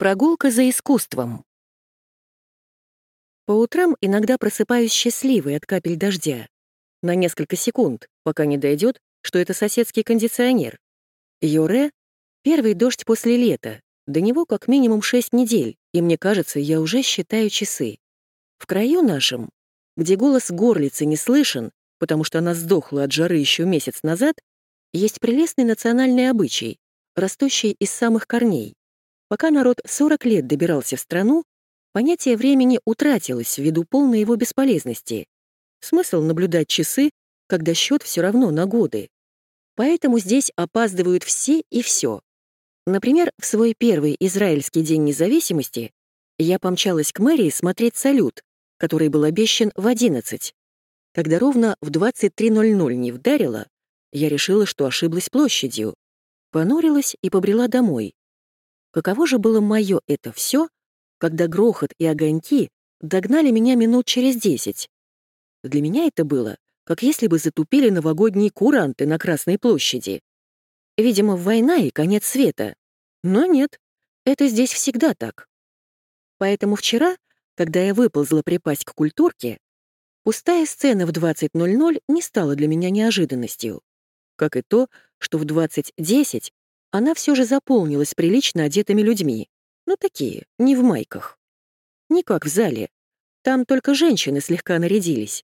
Прогулка за искусством. По утрам иногда просыпаюсь счастливой от капель дождя. На несколько секунд, пока не дойдет, что это соседский кондиционер. Юре — первый дождь после лета. До него как минимум шесть недель, и мне кажется, я уже считаю часы. В краю нашем, где голос горлицы не слышен, потому что она сдохла от жары еще месяц назад, есть прелестный национальный обычай, растущий из самых корней. Пока народ 40 лет добирался в страну, понятие времени утратилось ввиду полной его бесполезности. Смысл наблюдать часы, когда счет все равно на годы. Поэтому здесь опаздывают все и все. Например, в свой первый израильский день независимости я помчалась к мэрии смотреть салют, который был обещан в 11. Когда ровно в 23.00 не вдарило, я решила, что ошиблась площадью. Понурилась и побрела домой. Каково же было мое это все, когда грохот и огоньки догнали меня минут через десять? Для меня это было, как если бы затупили новогодние куранты на Красной площади. Видимо, война и конец света. Но нет, это здесь всегда так. Поэтому вчера, когда я выползла припасть к культурке, пустая сцена в 20.00 не стала для меня неожиданностью. Как и то, что в 20.10 она все же заполнилась прилично одетыми людьми. Ну, такие, не в майках. Не как в зале. Там только женщины слегка нарядились.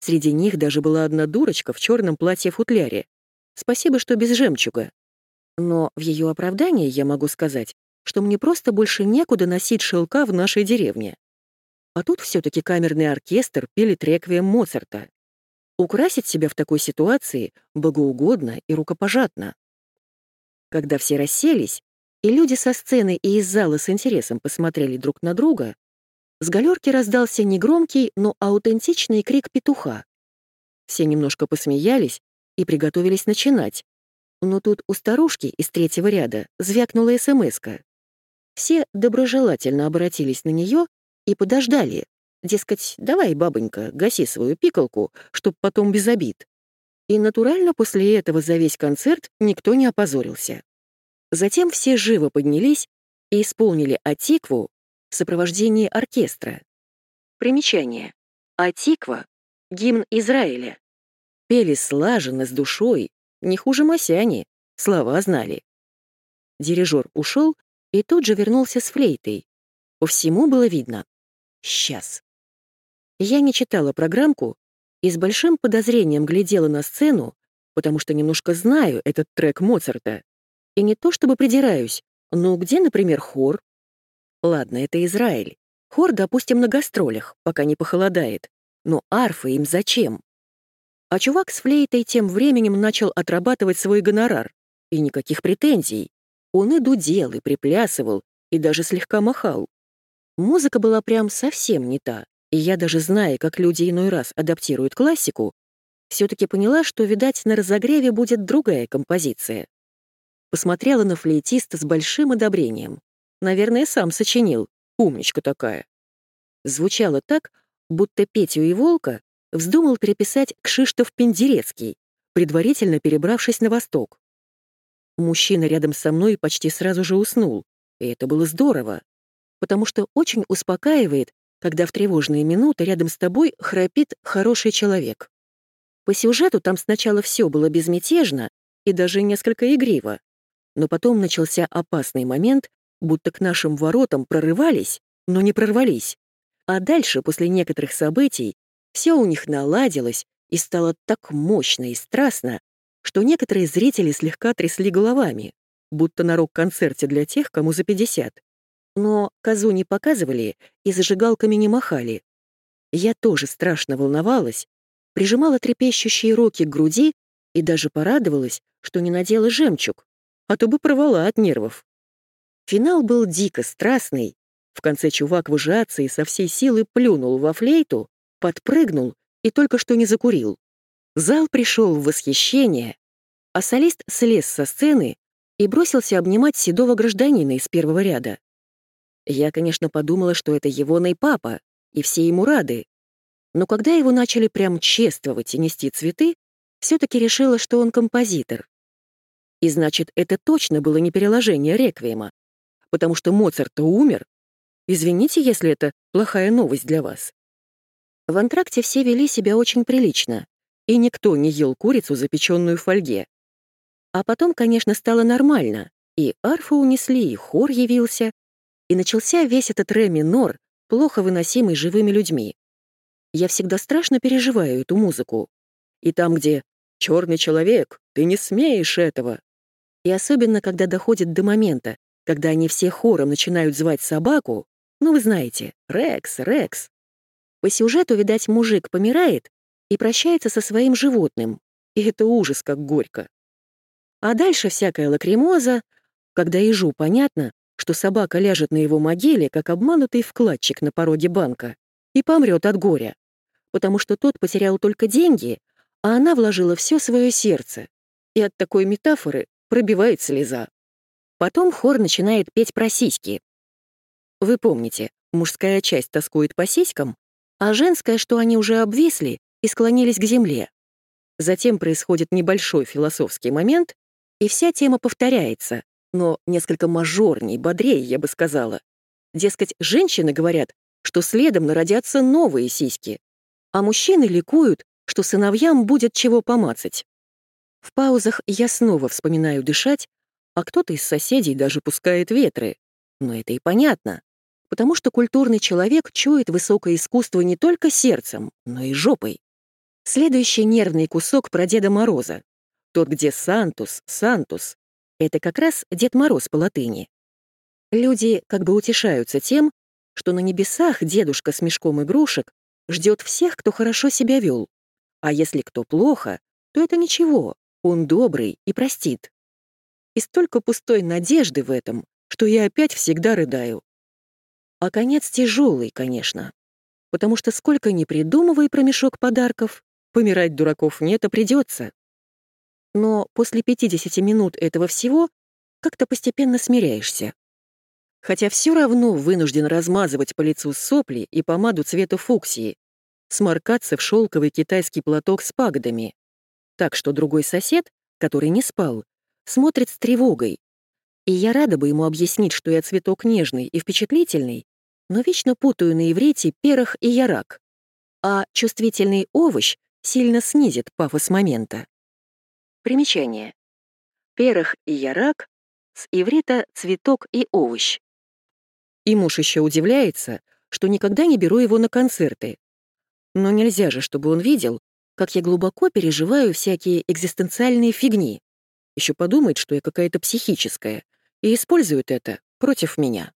Среди них даже была одна дурочка в черном платье-футляре. Спасибо, что без жемчуга. Но в ее оправдании я могу сказать, что мне просто больше некуда носить шелка в нашей деревне. А тут все таки камерный оркестр пели треквием Моцарта. Украсить себя в такой ситуации богоугодно и рукопожатно. Когда все расселись, и люди со сцены и из зала с интересом посмотрели друг на друга, с галерки раздался негромкий, но аутентичный крик петуха. Все немножко посмеялись и приготовились начинать. Но тут у старушки из третьего ряда звякнула смс. Все доброжелательно обратились на нее и подождали. Дескать, давай, бабонька, гаси свою пикалку, чтоб потом без обид. И натурально после этого за весь концерт никто не опозорился. Затем все живо поднялись и исполнили «Атикву» в сопровождении оркестра. Примечание. «Атиква» — гимн Израиля. Пели слаженно, с душой, не хуже Масяни, слова знали. Дирижер ушел и тут же вернулся с флейтой. По всему было видно. Сейчас. Я не читала программку, и с большим подозрением глядела на сцену, потому что немножко знаю этот трек Моцарта. И не то чтобы придираюсь, но где, например, хор? Ладно, это Израиль. Хор, допустим, на гастролях, пока не похолодает. Но арфы им зачем? А чувак с флейтой тем временем начал отрабатывать свой гонорар. И никаких претензий. Он и дудел, и приплясывал, и даже слегка махал. Музыка была прям совсем не та. И я даже зная, как люди иной раз адаптируют классику, все-таки поняла, что, видать, на разогреве будет другая композиция. Посмотрела на флейтиста с большим одобрением. Наверное, сам сочинил. Умничка такая. Звучало так, будто Петю и Волка вздумал переписать Кшиштоф Пендерецкий, предварительно перебравшись на восток. Мужчина рядом со мной почти сразу же уснул, и это было здорово, потому что очень успокаивает, когда в тревожные минуты рядом с тобой храпит хороший человек. По сюжету там сначала все было безмятежно и даже несколько игриво, но потом начался опасный момент, будто к нашим воротам прорывались, но не прорвались. А дальше, после некоторых событий, все у них наладилось и стало так мощно и страстно, что некоторые зрители слегка трясли головами, будто на рок-концерте для тех, кому за 50. Но козу не показывали и зажигалками не махали. Я тоже страшно волновалась, прижимала трепещущие руки к груди и даже порадовалась, что не надела жемчуг, а то бы порвала от нервов. Финал был дико страстный. В конце чувак в ажиации со всей силы плюнул во флейту, подпрыгнул и только что не закурил. Зал пришел в восхищение, а солист слез со сцены и бросился обнимать седого гражданина из первого ряда. Я, конечно, подумала, что это его папа, и все ему рады. Но когда его начали прям чествовать и нести цветы, все таки решила, что он композитор. И значит, это точно было не переложение реквиема. потому что Моцарт-то умер. Извините, если это плохая новость для вас. В антракте все вели себя очень прилично, и никто не ел курицу, запеченную в фольге. А потом, конечно, стало нормально, и арфу унесли, и хор явился, и начался весь этот ре-минор, плохо выносимый живыми людьми. Я всегда страшно переживаю эту музыку. И там, где «черный человек, ты не смеешь этого», и особенно, когда доходит до момента, когда они все хором начинают звать собаку, ну вы знаете, Рекс, Рекс. По сюжету, видать, мужик помирает и прощается со своим животным, и это ужас как горько. А дальше всякая лакримоза, когда ежу понятно, что собака ляжет на его могиле, как обманутый вкладчик на пороге банка, и помрет от горя, потому что тот потерял только деньги, а она вложила все свое сердце. И от такой метафоры пробивает слеза. Потом хор начинает петь про сиськи. Вы помните, мужская часть тоскует по сиськам, а женская, что они уже обвисли и склонились к земле. Затем происходит небольшой философский момент, и вся тема повторяется, но несколько мажорней, бодрее, я бы сказала. Дескать, женщины говорят, что следом народятся новые сиськи, а мужчины ликуют, что сыновьям будет чего помацать. В паузах я снова вспоминаю дышать, а кто-то из соседей даже пускает ветры. Но это и понятно, потому что культурный человек чует высокое искусство не только сердцем, но и жопой. Следующий нервный кусок про Деда Мороза. Тот, где Сантус, Сантус. Это как раз Дед Мороз по латыни. Люди как бы утешаются тем, что на небесах дедушка с мешком игрушек ждет всех, кто хорошо себя вел. А если кто плохо, то это ничего, он добрый и простит. И столько пустой надежды в этом, что я опять всегда рыдаю. А конец тяжелый, конечно. Потому что сколько ни придумывай про мешок подарков, помирать дураков нет, а придется. Но после 50 минут этого всего как-то постепенно смиряешься. Хотя все равно вынужден размазывать по лицу сопли и помаду цвета фуксии, сморкаться в шелковый китайский платок с пагодами. Так что другой сосед, который не спал, смотрит с тревогой. И я рада бы ему объяснить, что я цветок нежный и впечатлительный, но вечно путаю на иврите перах и ярак. А чувствительный овощ сильно снизит пафос момента. Примечание. Перах и ярак с иврита цветок и овощ. И муж еще удивляется, что никогда не беру его на концерты. Но нельзя же, чтобы он видел, как я глубоко переживаю всякие экзистенциальные фигни. Еще подумает, что я какая-то психическая, и использует это против меня.